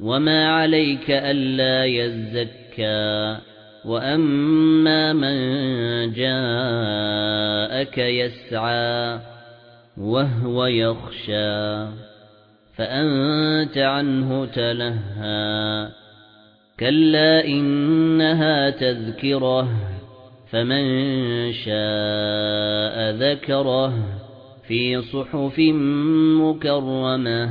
وما عليك ألا يزكى وأما من جاءك يسعى وهو يخشى فأنت عنه تلهى كلا إنها تذكره فمن شاء ذكره في صحف مكرمة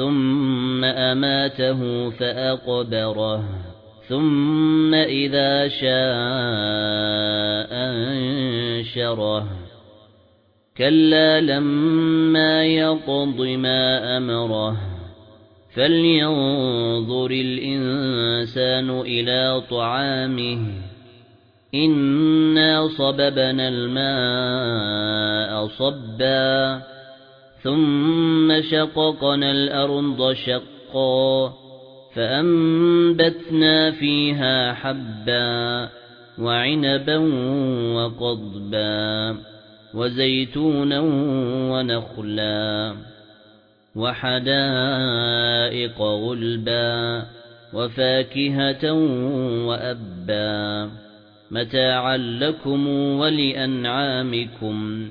ثم أماته فأقبره ثم إذا شاء أنشره كلا لما يقض ما أمره فلينظر الإنسان إلى طعامه إنا صببنا الماء صبا ثم شققنا الأرض شقا فأنبتنا فيها حبا وعنبا وقضبا وزيتونا ونخلا وحدائق غلبا وفاكهة وأبا متاعا لكم ولأنعامكم